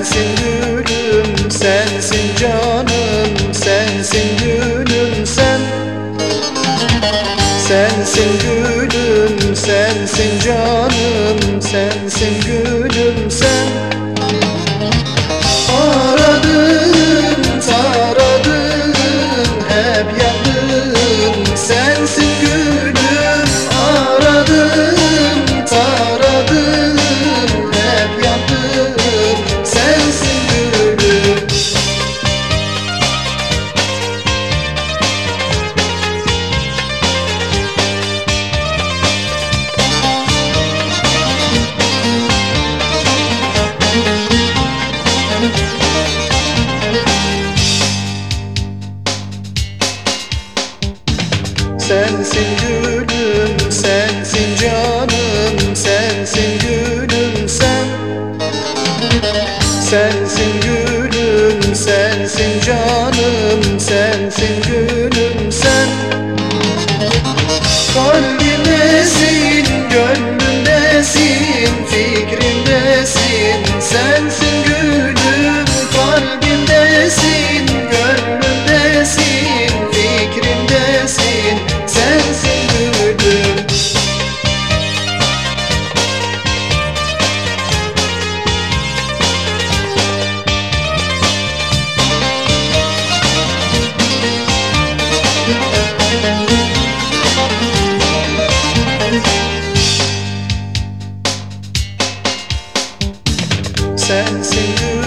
Sensin gülüm, sensin canım, sensin gülüm sen. Sensin gülüm, sensin canım, sensin gülüm sen Sensin gülüm, sensin canım, sensin gülüm sen. Sensin gülüm, sensin canım, sensin gülüm sen. Kalbimdesin, gönlümdesin, fikrimdesin Sensin gülüm, Sensin gülüm,